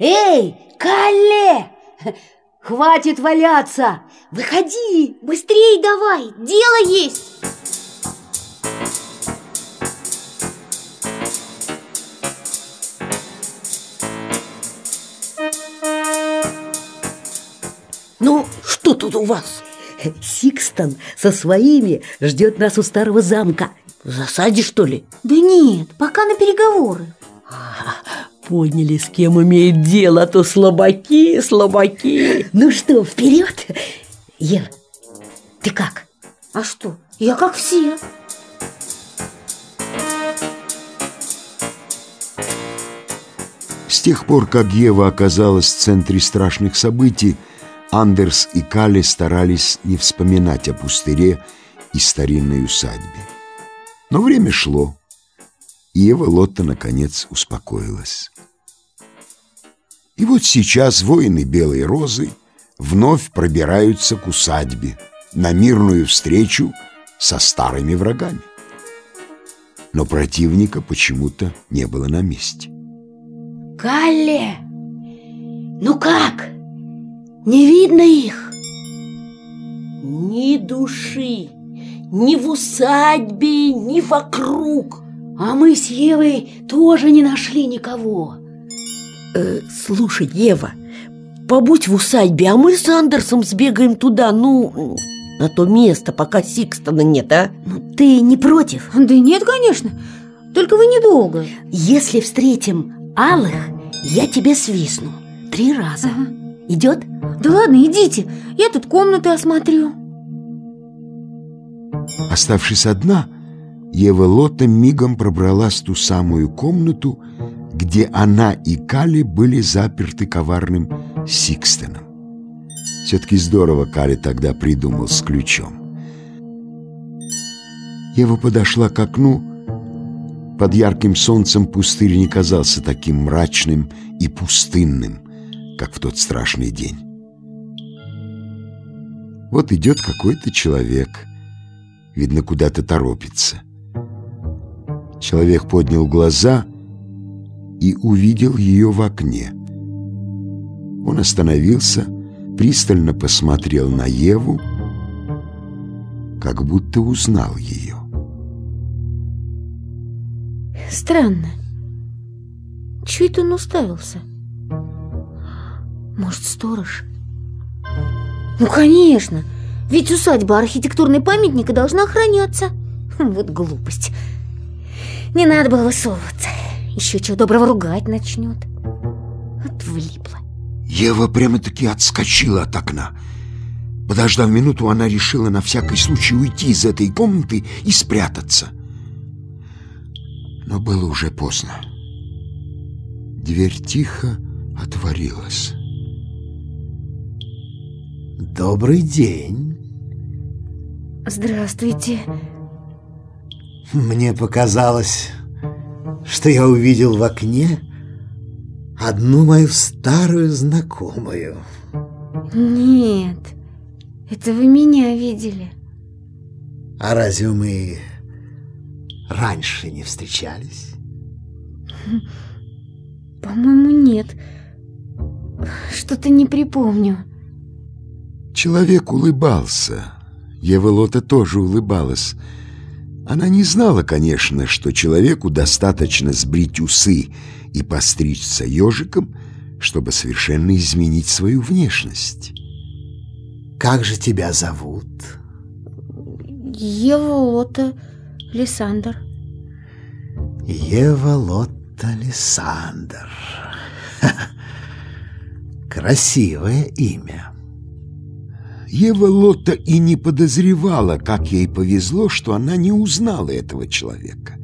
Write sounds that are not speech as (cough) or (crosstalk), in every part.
Эй, Калле! Хватит валяться! Выходи! Быстрей давай! Дело есть! Ну, что тут у вас? Сикстон со своими ждет нас у старого замка В засаде, что ли? Да нет, пока на переговоры Поняли, с кем имеет дело, а то слабаки, слабаки Ну что, вперед? Ева, ты как? А что, я как все С тех пор, как Ева оказалась в центре страшных событий, Андерс и Кали старались не вспоминать о пустыре и старинной усадьбе. Но время шло, и Ева Лотта наконец успокоилась. И вот сейчас воины Белой Розы вновь пробираются к усадьбе на мирную встречу со старыми врагами. Но противника почему-то не было на месте. Калле! Ну как? Не видно их? Ни души, ни в усадьбе, ни вокруг. А мы с Евой тоже не нашли никого. Э, слушай, Ева, побудь в усадьбе, а мы с Андерсом сбегаем туда, ну, на то место, пока Сикстона нет, а? Ну, ты не против? Да нет, конечно, только вы недолго Если встретим алых, я тебе свистну три раза. Ага. Идет? Да ладно, идите, я тут комнаты осмотрю Оставшись одна, Ева Лота мигом пробралась в ту самую комнату, где она и Кали были заперты коварным Сикстеном. Все-таки здорово Кали тогда придумал с ключом. Ева подошла к окну. Под ярким солнцем пустырь не казался таким мрачным и пустынным, как в тот страшный день. Вот идет какой-то человек, видно, куда-то торопится. Человек поднял глаза и увидел ее в окне. Он остановился, пристально посмотрел на Еву, как будто узнал ее. Странно Чего это он уставился? Может, сторож? Ну, конечно Ведь усадьба архитектурный памятник и должна охраняться Вот глупость Не надо было высовываться Еще чего доброго ругать начнет Вот влипла Ева прямо-таки отскочила от окна. Подождав минуту, она решила на всякий случай уйти из этой комнаты и спрятаться. Но было уже поздно. Дверь тихо отворилась. Добрый день. Здравствуйте Мне показалось, что я увидел в окне одну мою старую знакомую. Нет, это вы меня видели А разве мы раньше не встречались? По-моему, нет Что-то не припомню Человек улыбался. Ева Лота тоже улыбалась. Она не знала, конечно, что человеку достаточно сбрить усы и постричься ежиком, чтобы совершенно изменить свою внешность. Как же тебя зовут? Ева Лота Лиссандр Ева Лотта Лиссандр. (laughs) Красивое имя. Ева Лотта и не подозревала, как ей повезло, что она не узнала этого человека.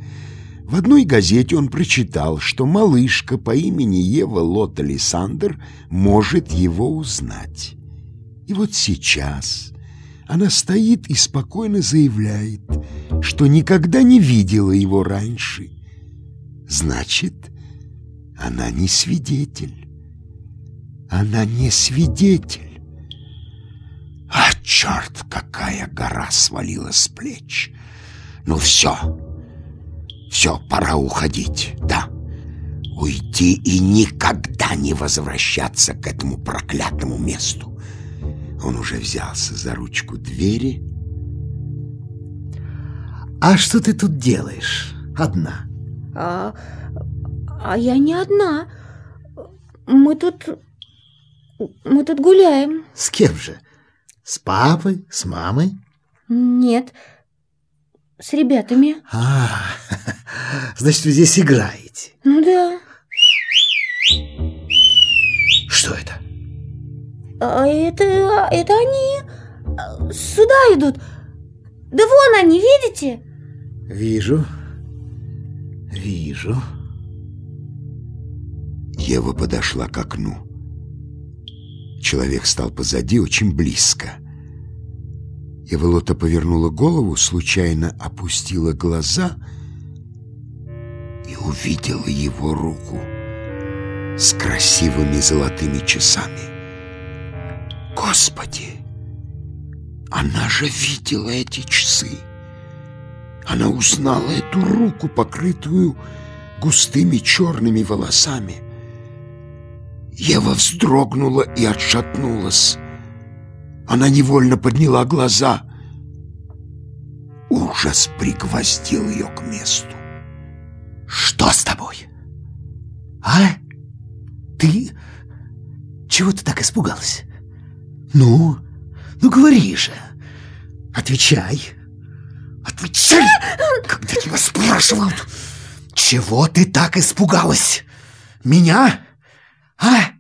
В одной газете он прочитал, что малышка по имени Ева Лотта Лиссандр может его узнать. И вот сейчас она стоит и спокойно заявляет, что никогда не видела его раньше. Значит, она не свидетель. Она не свидетель. Черт, какая гора свалилась с плеч! Ну все, все, пора уходить, да. уйти и никогда не возвращаться к этому проклятому месту. Он уже взялся за ручку двери. А что ты тут делаешь? Одна. А, а я не одна. Мы тут... Мы тут гуляем. С кем же? С папой? С мамой? Нет, с ребятами. А, (laughs) значит, вы здесь играете. Ну да. Что это? А это, это они сюда идут. Да вон они, видите? Вижу. Вижу. Ева подошла к окну. Человек стал позади, очень близко. Эвелота повернула голову, случайно опустила глаза и увидела его руку с красивыми золотыми часами. Господи! Она же видела эти часы. Она узнала эту руку, покрытую густыми черными волосами. Ева вздрогнула и отшатнулась. Она невольно подняла глаза. Ужас пригвоздил ее к месту. Что с тобой? А? Ты... Чего ты так испугалась? Ну, ну говори же. Отвечай. Отвечай, когда тебя спрашивают. Чего ты так испугалась? Меня? А?